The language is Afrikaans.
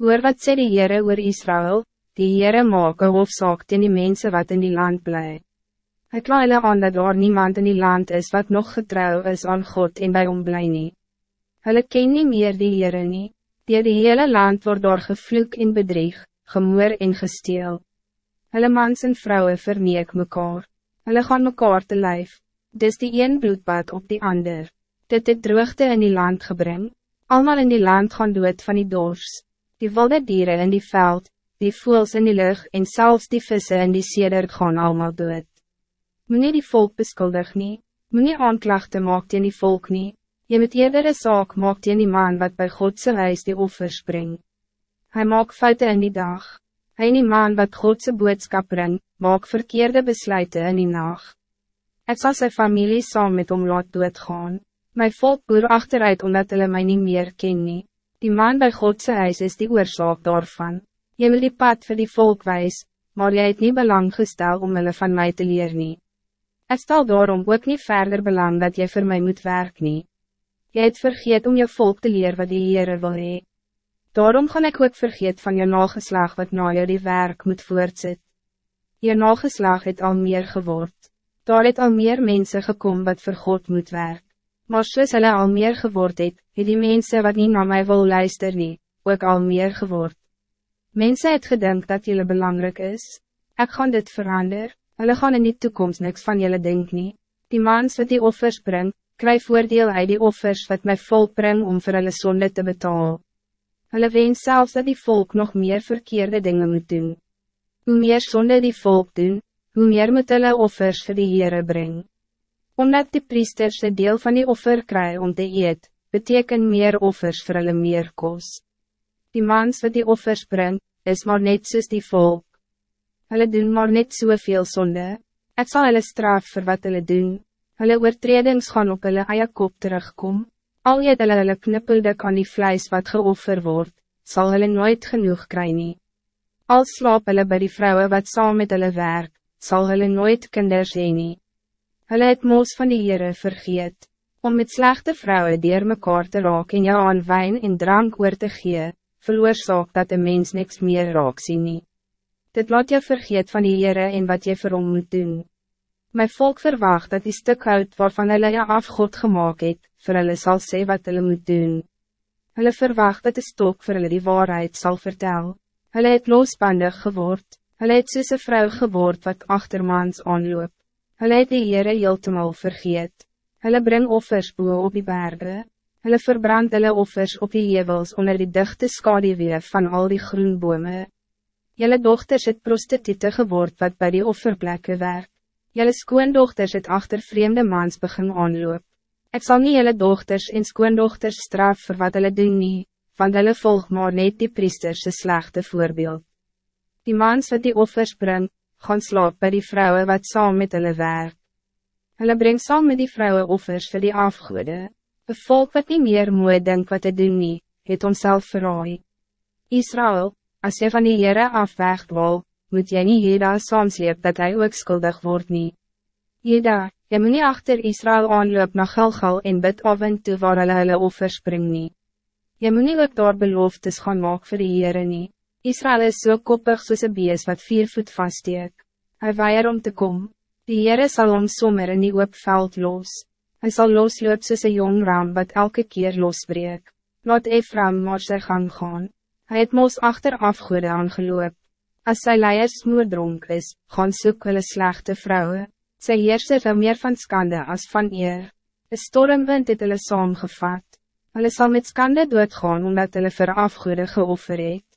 Hoor wat sê die Heere oor Israël, die Heere maak een hofzaak teen die mensen wat in die land bly. Hy kla hulle aan dat daar niemand in die land is wat nog getrouw is aan God en bij hom bly nie. Hulle ken nie meer die Heere nie, die die hele land wordt door gevloek en bedrieg, gemoer en gesteel. Hulle mans en vrouwen verneek mekaar, hulle gaan mekaar te lijf, dis die een bloedbad op die ander. Dit het droogte in die land gebring, allemaal in die land gaan dood van die dors die wilde dieren in die veld, die voels in die lucht en zelfs die vissen in die seder gaan allemaal dood. Meneer die volk beskuldig nie, meneer aanklachten maak teen die volk nie, je moet eerder een zaak maak teen die man wat bij Godse huis die offer spring. Hij maak fouten in die dag, hij die man wat Godse boodskap bring, maak verkeerde besluiten in die nacht. Het zal zijn familie saam met hom laat doodgaan, my volk boer achteruit omdat hulle my nie meer ken nie. Die man bij Godse huis is die oorzaak daarvan. Je wil die pad voor die volk wijs, maar jy het niet belang gestel om hulle van mij te leer nie. Het stel daarom ook niet verder belang dat jy voor mij moet werk nie. Jy het vergeet om je volk te leer wat die Heere wil hee. Daarom gaan ik ook vergeet van je nageslag wat na jou die werk moet voortzet. Je nageslag het al meer geword. Daar het al meer mensen gekomen wat voor God moet werk. Maar soos hulle al meer geword het, het die mense wat niet naar mij wil luister nie, ook al meer geword. Mensen het gedink dat jullie belangrijk is. Ik gaan dit verander, hulle gaan in die toekomst niks van jullie denk nie. Die mans wat die offers bring, krijg voordeel uit die offers wat my volk bring om voor hulle zonde te betalen. Hulle wens zelfs dat die volk nog meer verkeerde dingen moet doen. Hoe meer zonde die volk doen, hoe meer moet hulle offers vir die Heere brengen omdat die priesters een deel van die offer kry om te eet, beteken meer offers vir hulle meer kos. Die mans wat die offers bring, is maar net soos die volk. Hulle doen maar net soveel sonde, ek sal hulle straf vir wat hulle doen, hulle oortredings gaan op hulle eie kop terugkom, al eet hulle hulle knippelde kan die vlijs wat geoffer wordt, zal hulle nooit genoeg kry nie. Al slaap hulle by die vrouwen wat saam met hulle werk, zal hulle nooit kinders heen nie. Hulle het moos van die Heere vergeet, om met slechte vrouwen dier mekaar te raak en jou aan wijn en drank oor te gee, veroorzaak dat de mens niks meer raak sien nie. Dit laat jou vergeet van die Heere en wat je vir hom moet doen. My volk verwacht dat die stuk hout waarvan hulle jou afgod gemaakt het, vir hulle sal sê wat hulle moet doen. Hulle verwacht dat de stok vir hulle die waarheid zal vertel. Hulle het losbandig geword, hulle het soos vrou geword wat achtermans aanloop. Hulle het die Heere heeltemal vergeet. Hulle bring offers boe op die bergen. Hulle verbrand hulle offers op die hevels onder die dichte skadeweef van al die groenbome. Julle dochters het prostitute geword wat bij die offerplekke werk. Julle skoondochters het achter vreemde mans begin aanloop. Ik zal niet julle dochters en skoondochters straf voor wat hulle doen nie, want hulle volg maar net die priesterse slechte voorbeeld. Die mans wat die offers brengt, gaan slaap bij die vrouwen wat saam met hulle werk. Hulle breng saam met die vrouwen offers vir die afgoede. Een volk wat niet meer mooi denk wat te doen nie, het onszelf verraai. Israël, als je van die Heere afwegt wil, moet jy nie Jeda saamsleep dat hij ook skuldig wordt nie. Jeda, jy moet nie achter Israël aanloop na Gilgal en bid af en toe waar hulle hulle offers bring nie. Jy moet nie ook daar beloftes gaan maak vir die Heere nie. Israël is zo so koppig soos een bees wat vier voet vaststeek. Hij weier om te komen. Die Heere sal om sommer in die veld los. Hij zal losloop soos een jong ram wat elke keer losbreek. Laat Ephraim maar sy gang gaan. Hij het mos achter afgoede aangeloop. As sy leiers moerdronk is, gaan soek hulle slechte vrouwen. Sy heerser wil meer van skande als van eer. Een stormwind het hulle saamgevat. Hulle sal met skande doodgaan omdat hulle vir afgoede geoffer het.